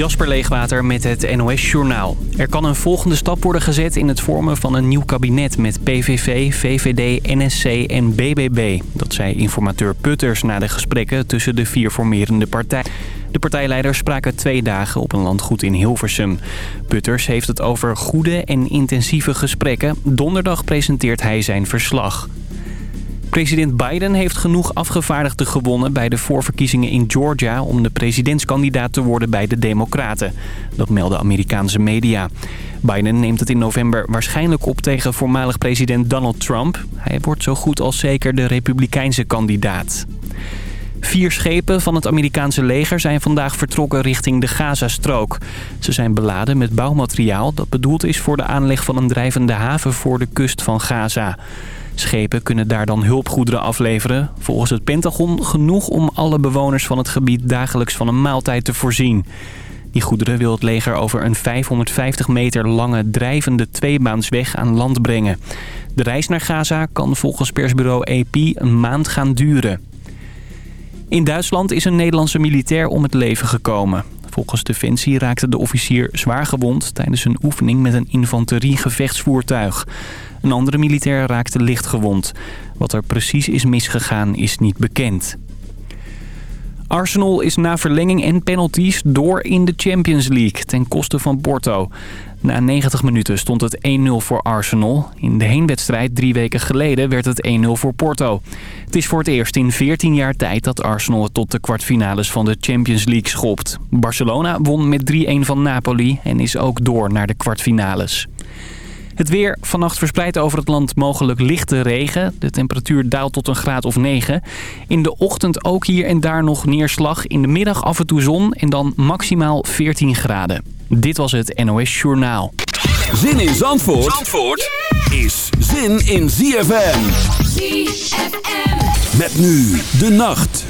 Jasper Leegwater met het NOS Journaal. Er kan een volgende stap worden gezet in het vormen van een nieuw kabinet met PVV, VVD, NSC en BBB. Dat zei informateur Putters na de gesprekken tussen de vier formerende partijen. De partijleiders spraken twee dagen op een landgoed in Hilversum. Putters heeft het over goede en intensieve gesprekken. Donderdag presenteert hij zijn verslag. President Biden heeft genoeg afgevaardigden gewonnen bij de voorverkiezingen in Georgia... om de presidentskandidaat te worden bij de Democraten. Dat melden Amerikaanse media. Biden neemt het in november waarschijnlijk op tegen voormalig president Donald Trump. Hij wordt zo goed als zeker de republikeinse kandidaat. Vier schepen van het Amerikaanse leger zijn vandaag vertrokken richting de Gazastrook. Ze zijn beladen met bouwmateriaal dat bedoeld is voor de aanleg van een drijvende haven voor de kust van Gaza. Schepen kunnen daar dan hulpgoederen afleveren. Volgens het Pentagon genoeg om alle bewoners van het gebied dagelijks van een maaltijd te voorzien. Die goederen wil het leger over een 550 meter lange drijvende tweebaansweg aan land brengen. De reis naar Gaza kan volgens persbureau AP een maand gaan duren. In Duitsland is een Nederlandse militair om het leven gekomen. Volgens Defensie raakte de officier zwaar gewond tijdens een oefening met een infanteriegevechtsvoertuig. Een andere militair raakte licht gewond. Wat er precies is misgegaan is niet bekend. Arsenal is na verlenging en penalties door in de Champions League ten koste van Porto. Na 90 minuten stond het 1-0 voor Arsenal. In de heenwedstrijd drie weken geleden werd het 1-0 voor Porto. Het is voor het eerst in 14 jaar tijd dat Arsenal het tot de kwartfinales van de Champions League schopt. Barcelona won met 3-1 van Napoli en is ook door naar de kwartfinales. Het weer vannacht verspreidt over het land mogelijk lichte regen. De temperatuur daalt tot een graad of 9. In de ochtend ook hier en daar nog neerslag. In de middag af en toe zon en dan maximaal 14 graden. Dit was het NOS Journaal. Zin in Zandvoort, Zandvoort is zin in ZFM. ZFM. Met nu de nacht.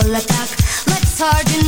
soul attack. What's hard in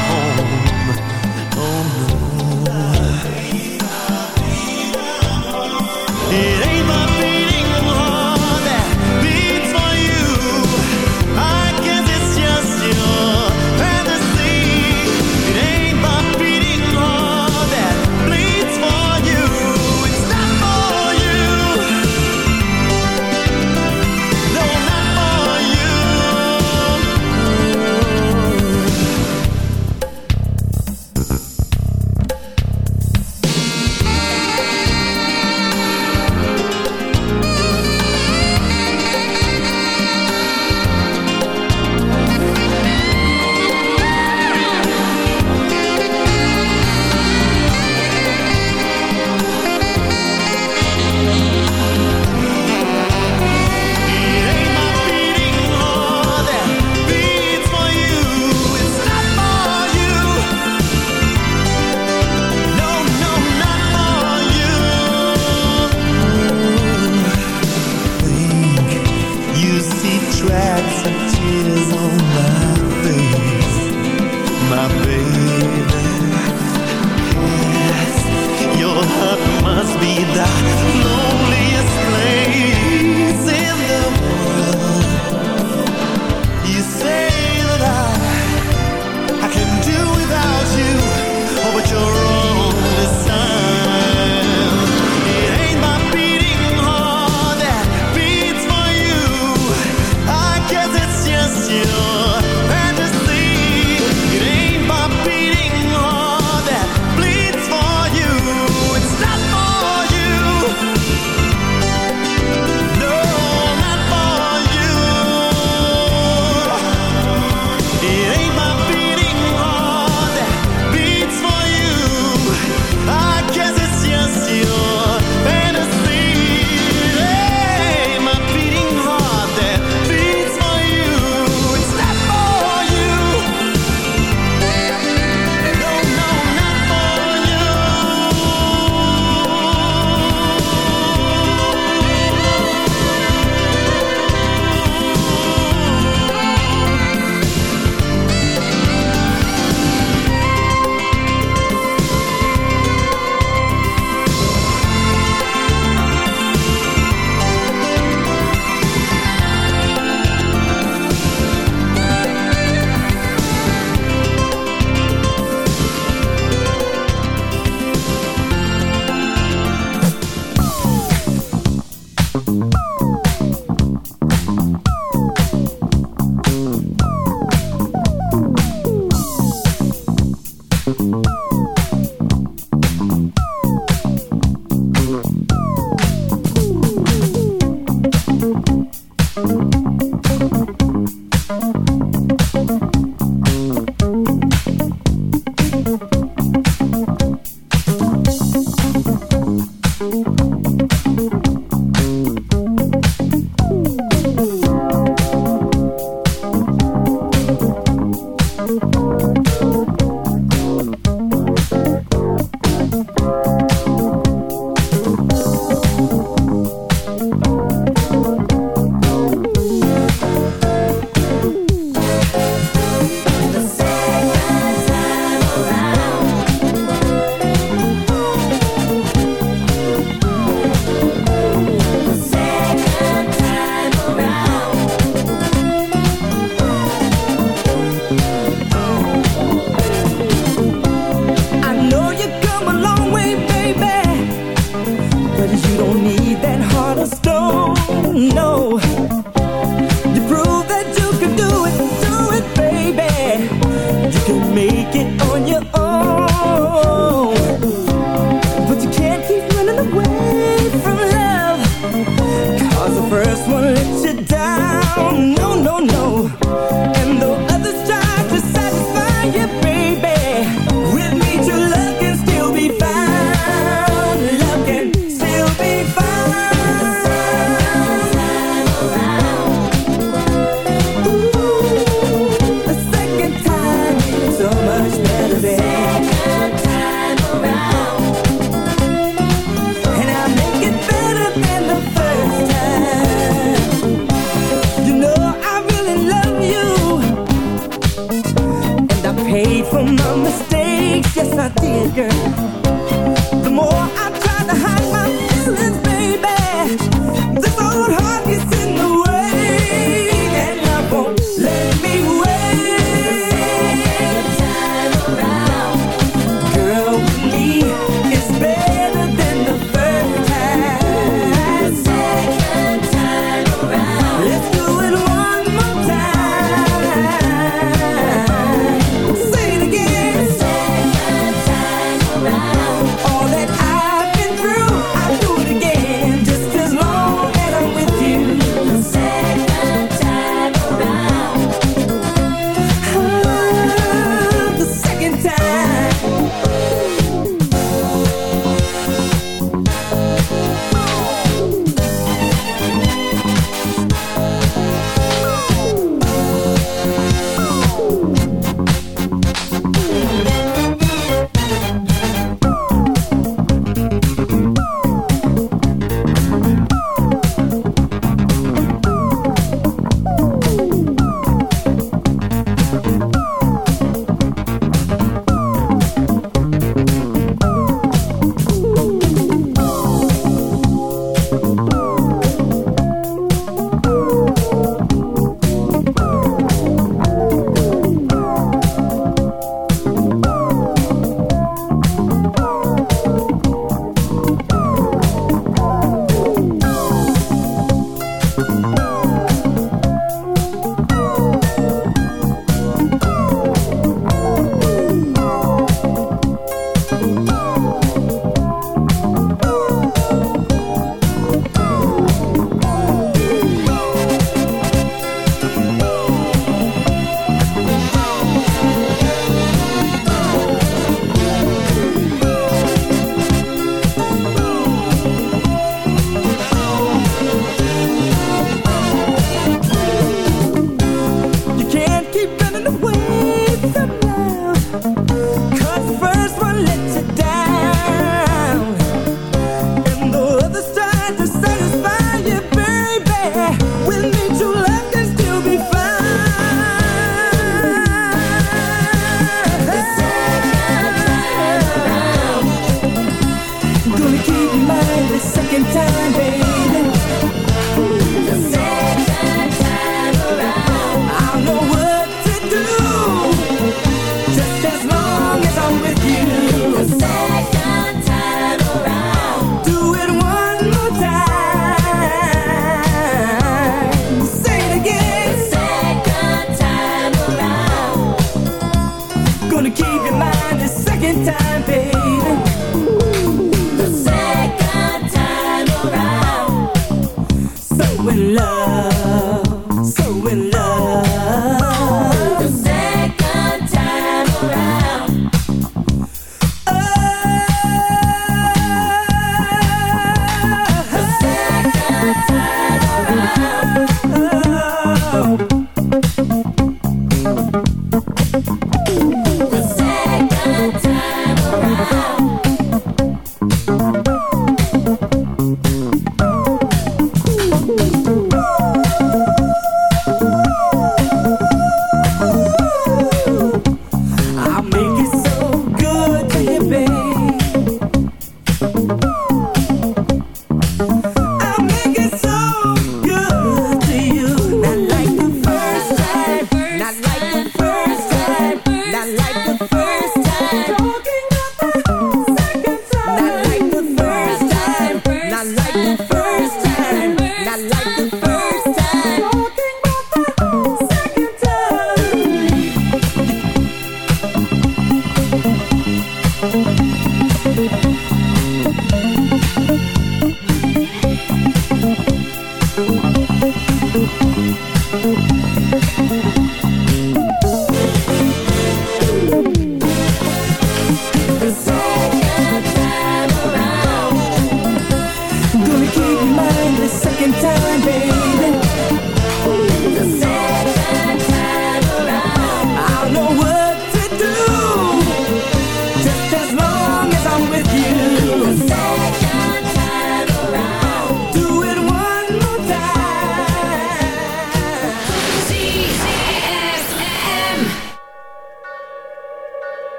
like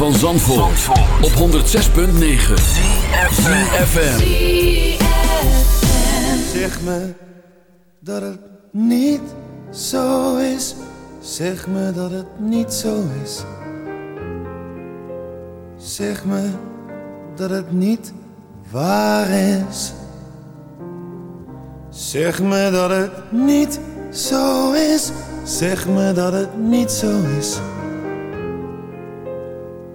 Van Zandvoort, op 106.9 CFFM Zeg me dat het niet zo is. Zeg me dat het niet zo is. Zeg me dat het niet waar is. Zeg me dat het niet zo is. Zeg me dat het niet zo is